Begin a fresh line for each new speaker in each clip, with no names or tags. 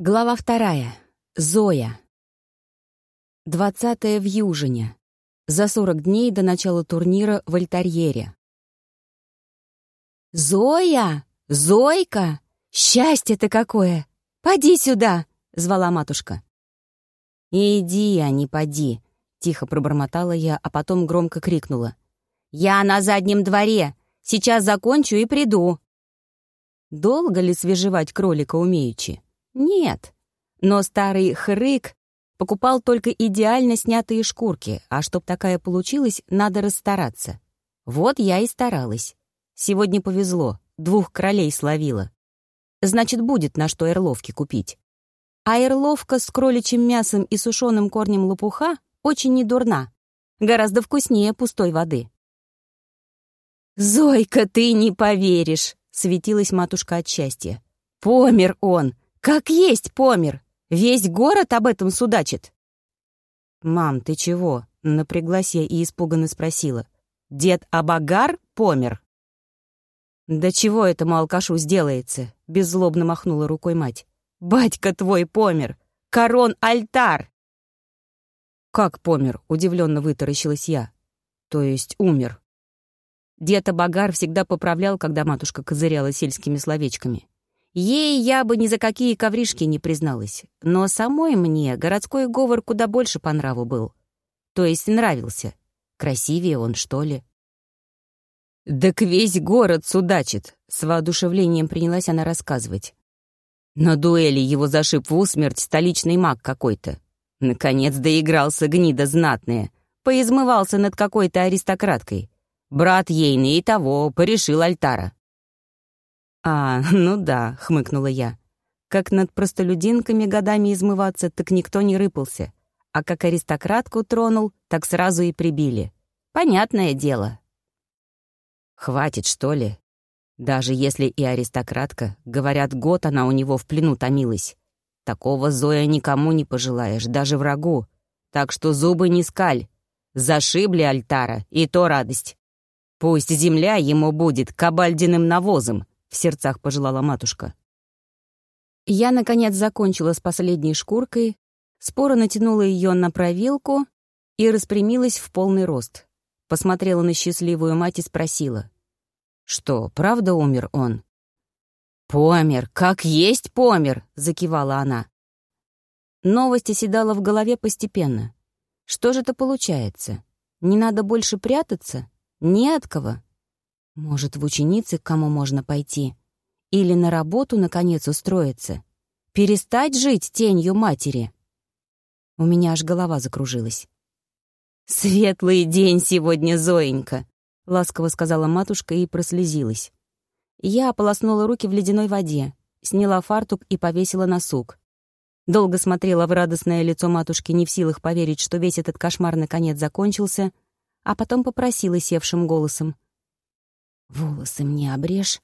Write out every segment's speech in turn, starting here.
Глава вторая. Зоя. Двадцатое в Южине. За сорок дней до начала турнира в Альтарьере. «Зоя! Зойка! Счастье-то какое! Поди сюда!» — звала матушка. «Иди, а не поди!» — тихо пробормотала я, а потом громко крикнула. «Я на заднем дворе! Сейчас закончу и приду!» Долго ли свежевать кролика умеючи? Нет. Но старый хрык покупал только идеально снятые шкурки, а чтоб такая получилась, надо расстараться. Вот я и старалась. Сегодня повезло, двух кролей словила. Значит, будет на что эрловки купить. А эрловка с кроличьим мясом и сушеным корнем лопуха очень недурна. Гораздо вкуснее пустой воды. «Зойка, ты не поверишь!» — светилась матушка от счастья. «Помер он! Как есть помер! Весь город об этом судачит!» «Мам, ты чего?» — напряглась я и испуганно спросила. «Дед Абагар помер?» «Да чего этому алкашу сделается?» — беззлобно махнула рукой мать. «Батька твой помер! Корон-альтар!» «Как помер?» — удивленно вытаращилась я. «То есть умер?» Дед Абагар всегда поправлял, когда матушка козыряла сельскими словечками. Ей я бы ни за какие ковришки не призналась, но самой мне городской говор куда больше по нраву был. То есть нравился. Красивее он, что ли? «Так весь город судачит», — с воодушевлением принялась она рассказывать. На дуэли его зашиб в усмерть столичный маг какой-то. Наконец доигрался гнида знатная, поизмывался над какой-то аристократкой. Брат ейный и того порешил альтара. «А, ну да», — хмыкнула я. «Как над простолюдинками годами измываться, так никто не рыпался. А как аристократку тронул, так сразу и прибили. Понятное дело». «Хватит, что ли? Даже если и аристократка, говорят, год она у него в плену томилась. Такого Зоя никому не пожелаешь, даже врагу. Так что зубы не скаль. Зашибли альтара, и то радость. Пусть земля ему будет кабальдиным навозом, в сердцах пожелала матушка. Я, наконец, закончила с последней шкуркой, споро натянула ее на провилку и распрямилась в полный рост. Посмотрела на счастливую мать и спросила. «Что, правда умер он?» «Помер, как есть помер!» — закивала она. Новость оседала в голове постепенно. Что же это получается? Не надо больше прятаться? Не от кого? Может, в ученицы к кому можно пойти? Или на работу, наконец, устроиться? Перестать жить тенью матери? У меня аж голова закружилась. «Светлый день сегодня, Зоенька!» — ласково сказала матушка и прослезилась. Я ополоснула руки в ледяной воде, сняла фартук и повесила на сук. Долго смотрела в радостное лицо матушки, не в силах поверить, что весь этот кошмар наконец закончился, а потом попросила севшим голосом. Волосы мне обрежь.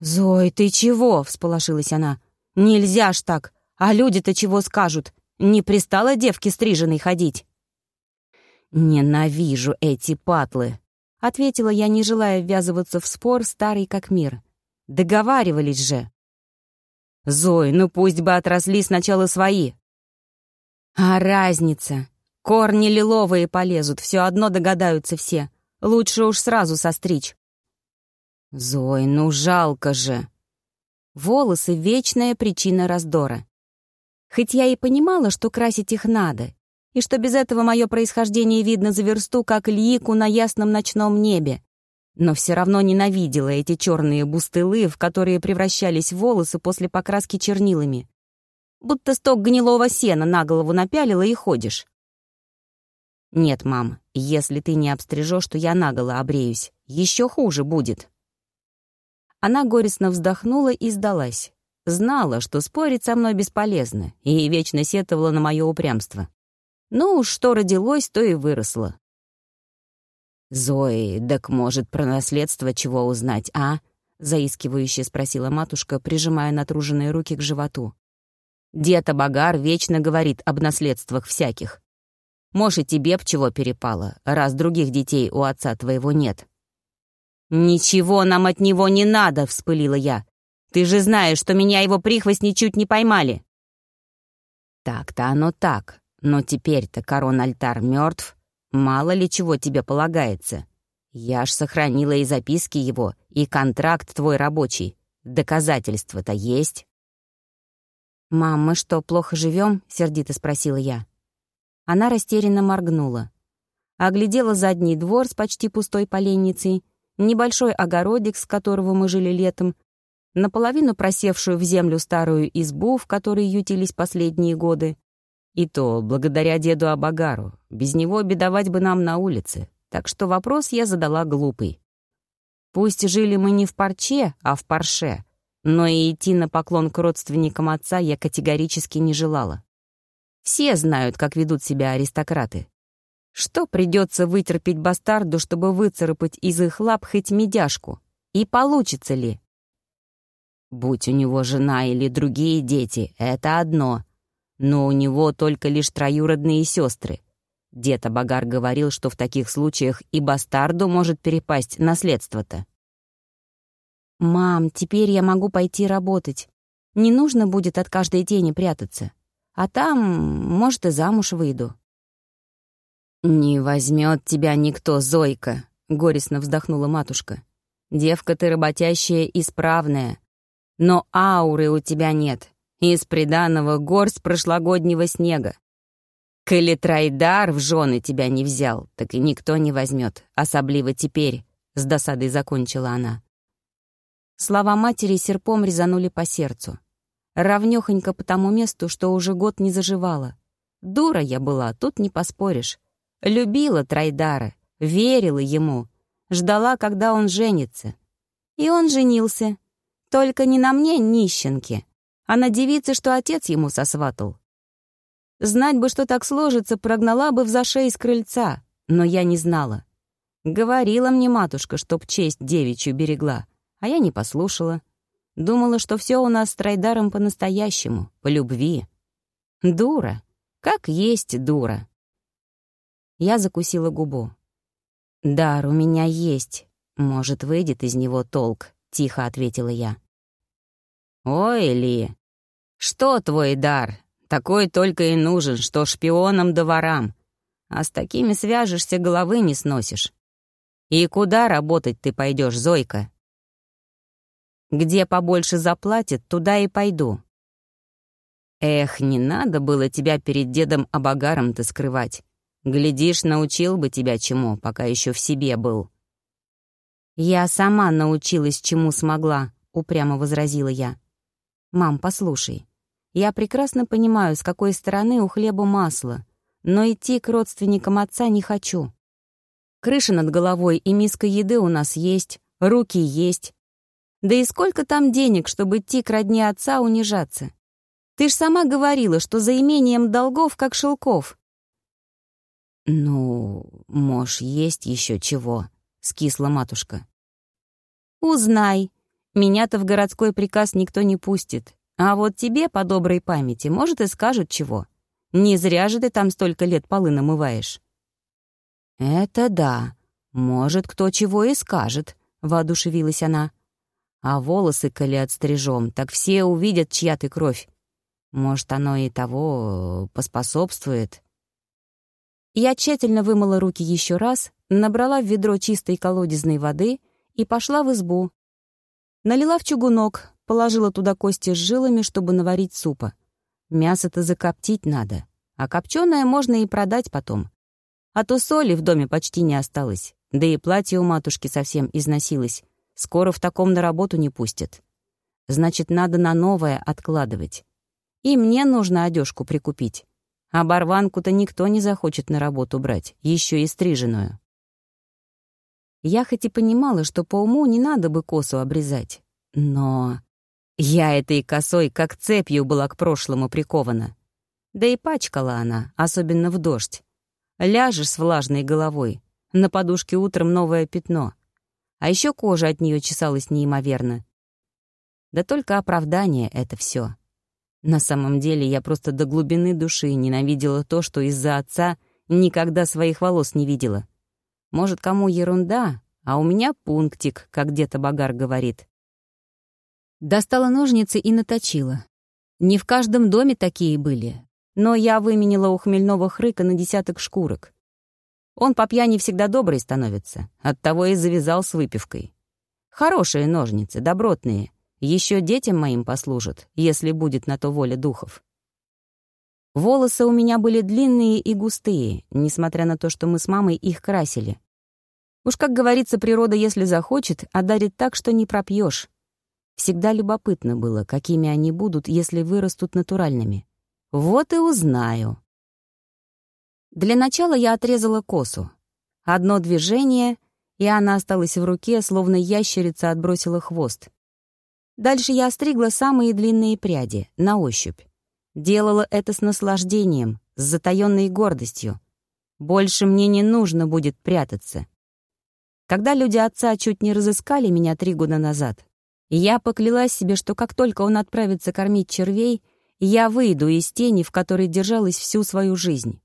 «Зой, ты чего?» — всполошилась она. «Нельзя ж так! А люди-то чего скажут? Не пристала девке стриженной ходить?» «Ненавижу эти патлы!» — ответила я, не желая ввязываться в спор, старый как мир. «Договаривались же!» «Зой, ну пусть бы отросли сначала свои!» «А разница? Корни лиловые полезут, все одно догадаются все. Лучше уж сразу состричь. «Зой, ну жалко же!» Волосы — вечная причина раздора. Хоть я и понимала, что красить их надо, и что без этого мое происхождение видно за версту, как льику на ясном ночном небе, но все равно ненавидела эти черные бустылы, в которые превращались волосы после покраски чернилами. Будто сток гнилого сена на голову напялила и ходишь. «Нет, мам, если ты не обстрижешь, то я наголо обреюсь. Еще хуже будет». Она горестно вздохнула и сдалась. Знала, что спорить со мной бесполезно, и вечно сетовала на мое упрямство. Ну уж что родилось, то и выросло. «Зои, так может про наследство чего узнать, а?» — заискивающе спросила матушка, прижимая натруженные руки к животу. «Дед Абагар вечно говорит об наследствах всяких. Может, тебе б чего перепало, раз других детей у отца твоего нет. «Ничего нам от него не надо!» — вспылила я. Ты же знаешь, что меня его прихвостни чуть не поймали!» «Так-то оно так, но теперь-то корон-альтар мертв, мало ли чего тебе полагается. Я ж сохранила и записки его, и контракт твой рабочий. Доказательства-то есть». «Мам, мы что, плохо живем? сердито спросила я. Она растерянно моргнула. Оглядела задний двор с почти пустой поленницей, небольшой огородик, с которого мы жили летом, наполовину просевшую в землю старую избу, в которой ютились последние годы. И то благодаря деду Абагару. Без него бедовать бы нам на улице. Так что вопрос я задала глупый. Пусть жили мы не в парче, а в парше, но и идти на поклон к родственникам отца я категорически не желала. Все знают, как ведут себя аристократы. Что придется вытерпеть бастарду, чтобы выцарапать из их лап хоть медяшку? И получится ли? Будь у него жена или другие дети, это одно. Но у него только лишь троюродные сестры. Дед Абагар говорил, что в таких случаях и бастарду может перепасть наследство-то. «Мам, теперь я могу пойти работать. Не нужно будет от каждой тени прятаться. А там, может, и замуж выйду». «Не возьмет тебя никто, Зойка», — горестно вздохнула матушка. «Девка ты работящая и справная. Но ауры у тебя нет. Из приданого горсть прошлогоднего снега. Коли Трайдар в жены тебя не взял, так и никто не возьмет, особливо теперь», — с досадой закончила она. Слова матери серпом резанули по сердцу. Равнёхонько по тому месту, что уже год не заживала. Дура я была, тут не поспоришь. Любила Трайдара, верила ему, ждала, когда он женится. И он женился. Только не на мне, нищенке, а на девице, что отец ему сосватал. Знать бы, что так сложится, прогнала бы в зашей с крыльца, но я не знала. Говорила мне матушка, чтоб честь девичью берегла. А я не послушала. Думала, что все у нас с Трайдаром по-настоящему, по любви. Дура. Как есть дура. Я закусила губу. «Дар у меня есть. Может, выйдет из него толк», — тихо ответила я. «Ой, Ли, что твой дар? Такой только и нужен, что шпионам да ворам. А с такими свяжешься, головы не сносишь. И куда работать ты пойдешь, Зойка?» Где побольше заплатят, туда и пойду. Эх, не надо было тебя перед дедом Абагаром-то скрывать. Глядишь, научил бы тебя чему, пока еще в себе был. Я сама научилась, чему смогла, упрямо возразила я. Мам, послушай, я прекрасно понимаю, с какой стороны у хлеба масло, но идти к родственникам отца не хочу. Крыша над головой и миска еды у нас есть, руки есть, да и сколько там денег, чтобы идти к родне отца унижаться? Ты ж сама говорила, что за имением долгов, как шелков. «Ну, мож, есть еще чего», — скисла матушка. «Узнай. Меня-то в городской приказ никто не пустит. А вот тебе, по доброй памяти, может, и скажут чего. Не зря же ты там столько лет полы намываешь». «Это да. Может, кто чего и скажет», — воодушевилась она. А волосы, коли отстрижем, так все увидят, чья ты кровь. Может, оно и того поспособствует. Я тщательно вымыла руки еще раз, набрала в ведро чистой колодезной воды и пошла в избу. Налила в чугунок, положила туда кости с жилами, чтобы наварить супа. Мясо-то закоптить надо, а копченое можно и продать потом. А то соли в доме почти не осталось, да и платье у матушки совсем износилось. Скоро в таком на работу не пустят. Значит, надо на новое откладывать. И мне нужно одежку прикупить. А барванку-то никто не захочет на работу брать, еще и стриженную. Я хоть и понимала, что по уму не надо бы косу обрезать, но... Я этой косой как цепью была к прошлому прикована. Да и пачкала она, особенно в дождь. Ляжешь с влажной головой, на подушке утром новое пятно — а еще кожа от нее чесалась неимоверно. Да только оправдание — это все. На самом деле я просто до глубины души ненавидела то, что из-за отца никогда своих волос не видела. Может, кому ерунда, а у меня пунктик, как где-то Багар говорит. Достала ножницы и наточила. Не в каждом доме такие были, но я выменила у хмельного хрыка на десяток шкурок. Он по пьяни всегда добрый становится, оттого и завязал с выпивкой. Хорошие ножницы, добротные, еще детям моим послужат, если будет на то воля духов. Волосы у меня были длинные и густые, несмотря на то, что мы с мамой их красили. Уж, как говорится, природа, если захочет, одарит так, что не пропьешь. Всегда любопытно было, какими они будут, если вырастут натуральными. Вот и узнаю. Для начала я отрезала косу. Одно движение, и она осталась в руке, словно ящерица отбросила хвост. Дальше я остригла самые длинные пряди, на ощупь. Делала это с наслаждением, с затаённой гордостью. Больше мне не нужно будет прятаться. Когда люди отца чуть не разыскали меня три года назад, я поклялась себе, что как только он отправится кормить червей, я выйду из тени, в которой держалась всю свою жизнь.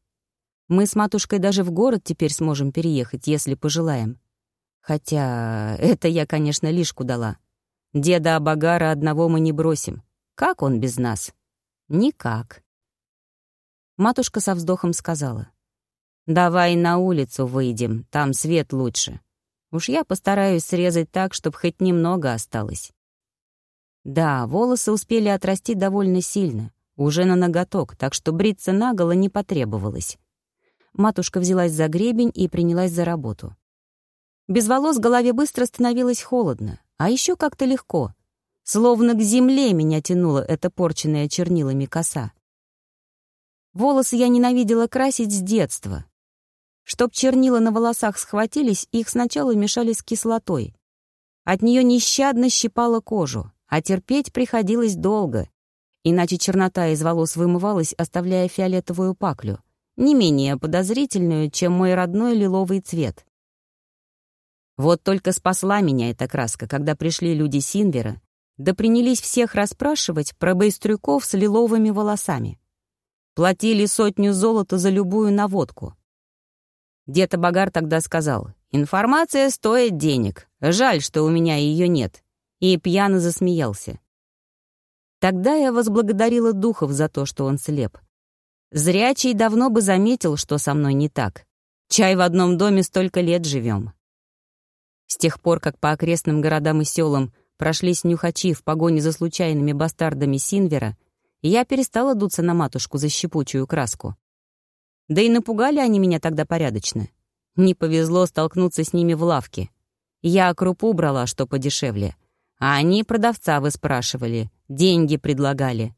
Мы с матушкой даже в город теперь сможем переехать, если пожелаем. Хотя это я, конечно, лишку дала. Деда Абагара одного мы не бросим. Как он без нас? Никак. Матушка со вздохом сказала. «Давай на улицу выйдем, там свет лучше. Уж я постараюсь срезать так, чтобы хоть немного осталось». Да, волосы успели отрасти довольно сильно, уже на ноготок, так что бриться наголо не потребовалось. Матушка взялась за гребень и принялась за работу. Без волос голове быстро становилось холодно, а еще как-то легко. Словно к земле меня тянула эта порченная чернилами коса. Волосы я ненавидела красить с детства. Чтоб чернила на волосах схватились, их сначала мешали с кислотой. От нее нещадно щипала кожу а терпеть приходилось долго, иначе чернота из волос вымывалась, оставляя фиолетовую паклю, не менее подозрительную, чем мой родной лиловый цвет. Вот только спасла меня эта краска, когда пришли люди Синвера, да принялись всех расспрашивать про байстрюков с лиловыми волосами. Платили сотню золота за любую наводку. Дед Абагар тогда сказал, «Информация стоит денег. Жаль, что у меня ее нет и пьяно засмеялся. Тогда я возблагодарила духов за то, что он слеп. Зрячий давно бы заметил, что со мной не так. Чай в одном доме столько лет живем. С тех пор, как по окрестным городам и селам прошлись нюхачи в погоне за случайными бастардами Синвера, я перестала дуться на матушку за щепучую краску. Да и напугали они меня тогда порядочно. Не повезло столкнуться с ними в лавке. Я крупу брала, что подешевле — а они продавца выспрашивали, деньги предлагали.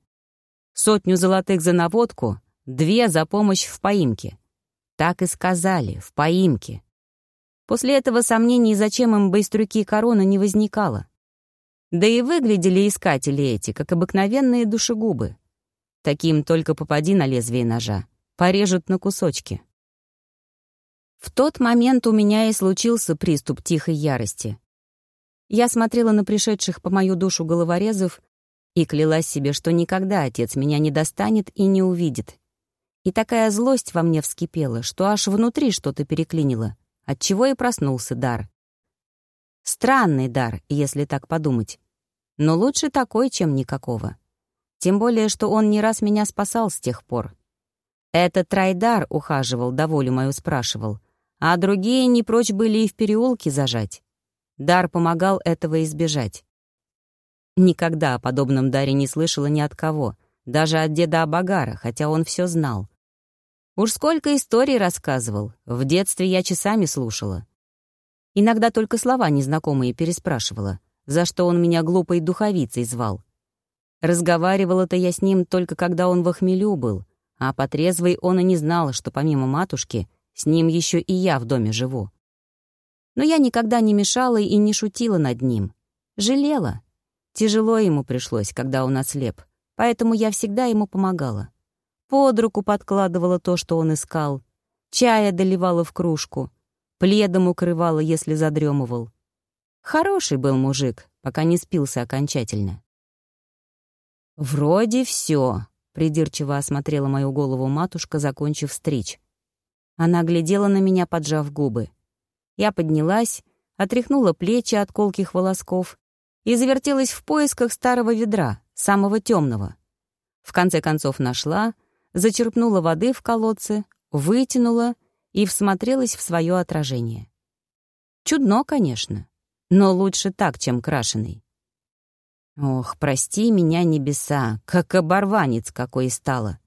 Сотню золотых за наводку, две за помощь в поимке. Так и сказали, в поимке. После этого сомнений, зачем им байстрюки корона, не возникало. Да и выглядели искатели эти, как обыкновенные душегубы. Таким только попади на лезвие ножа, порежут на кусочки. В тот момент у меня и случился приступ тихой ярости. Я смотрела на пришедших по мою душу головорезов и клялась себе, что никогда отец меня не достанет и не увидит. И такая злость во мне вскипела, что аж внутри что-то переклинило, отчего и проснулся дар. Странный дар, если так подумать. Но лучше такой, чем никакого. Тем более, что он не раз меня спасал с тех пор. Этот Трайдар ухаживал, да волю мою спрашивал, а другие не прочь были и в переулке зажать. Дар помогал этого избежать. Никогда о подобном даре не слышала ни от кого, даже от деда Абагара, хотя он все знал. Уж сколько историй рассказывал, в детстве я часами слушала. Иногда только слова незнакомые переспрашивала, за что он меня глупой духовицей звал. Разговаривала-то я с ним только когда он в охмелю был, а по трезвой он и не знал, что помимо матушки, с ним еще и я в доме живу. Но я никогда не мешала и не шутила над ним. Жалела. Тяжело ему пришлось, когда он ослеп, поэтому я всегда ему помогала. Под руку подкладывала то, что он искал, чая доливала в кружку, пледом укрывала, если задремывал. Хороший был мужик, пока не спился окончательно. «Вроде все», — придирчиво осмотрела мою голову матушка, закончив стричь. Она глядела на меня, поджав губы. Я поднялась, отряхнула плечи от колких волосков и завертелась в поисках старого ведра, самого темного. В конце концов нашла, зачерпнула воды в колодце, вытянула и всмотрелась в свое отражение. Чудно, конечно, но лучше так, чем крашеный. Ох, прости меня, небеса, как оборванец какой стала.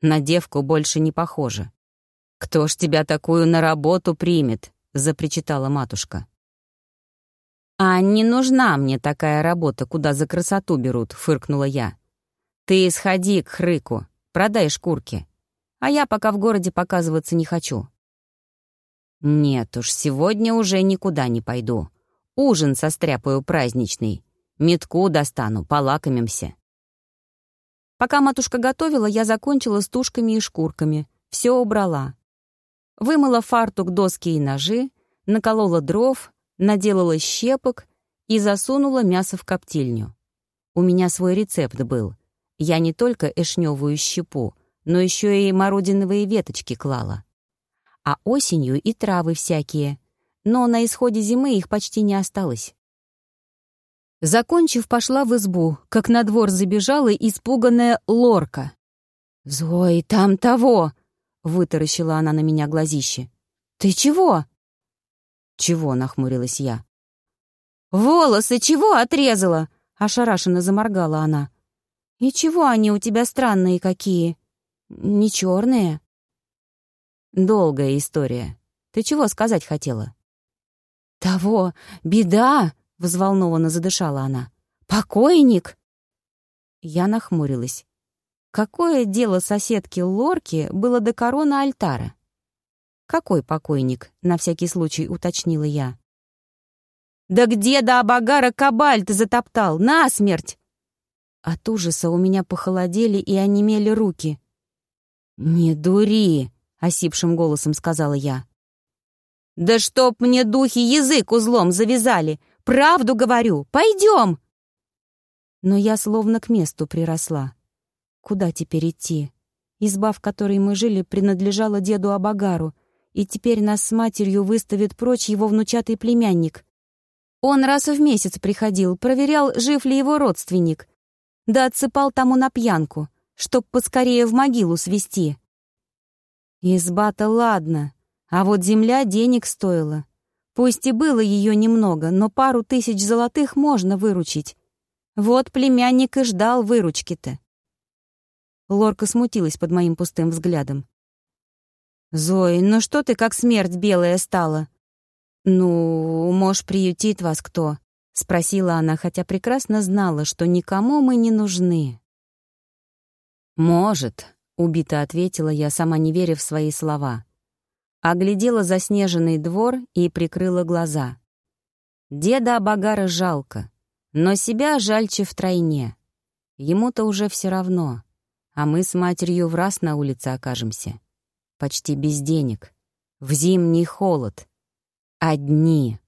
На девку больше не похоже. «Кто ж тебя такую на работу примет?» — запричитала матушка. «А не нужна мне такая работа, куда за красоту берут», — фыркнула я. «Ты сходи к хрыку, продай шкурки, а я пока в городе показываться не хочу». «Нет уж, сегодня уже никуда не пойду. Ужин состряпаю праздничный. Метку достану, полакомимся». Пока матушка готовила, я закончила с тушками и шкурками. Все убрала. Вымыла фартук, доски и ножи, наколола дров, наделала щепок и засунула мясо в коптильню. У меня свой рецепт был. Я не только эшневую щепу, но еще и мородиновые веточки клала. А осенью и травы всякие. Но на исходе зимы их почти не осталось. Закончив, пошла в избу, как на двор забежала испуганная лорка. «Зой, там того!» — вытаращила она на меня глазище. «Ты чего?» «Чего?» — нахмурилась я. «Волосы чего отрезала?» — ошарашенно заморгала она. «И чего они у тебя странные какие? Не черные?» «Долгая история. Ты чего сказать хотела?» «Того! Беда!» — взволнованно задышала она. «Покойник!» Я нахмурилась. Какое дело соседки Лорки было до короны альтара? «Какой покойник?» — на всякий случай уточнила я. «Да где до Абагара кабальт затоптал? Насмерть!» От ужаса у меня похолодели и онемели руки. «Не дури!» — осипшим голосом сказала я. «Да чтоб мне духи язык узлом завязали! Правду говорю! Пойдем!» Но я словно к месту приросла. Куда теперь идти? Изба, в которой мы жили, принадлежала деду Абагару, и теперь нас с матерью выставит прочь его внучатый племянник. Он раз в месяц приходил, проверял, жив ли его родственник. Да отсыпал тому на пьянку, чтоб поскорее в могилу свести. Изба-то ладно, а вот земля денег стоила. Пусть и было ее немного, но пару тысяч золотых можно выручить. Вот племянник и ждал выручки-то. Лорка смутилась под моим пустым взглядом. «Зои, ну что ты как смерть белая стала?» «Ну, может, приютит вас кто?» — спросила она, хотя прекрасно знала, что никому мы не нужны. «Может», — убито ответила я, сама не веря в свои слова. Оглядела заснеженный двор и прикрыла глаза. Деда Абагара жалко, но себя жальче втройне. Ему-то уже все равно, а мы с матерью в раз на улице окажемся почти без денег, в зимний холод. Одни.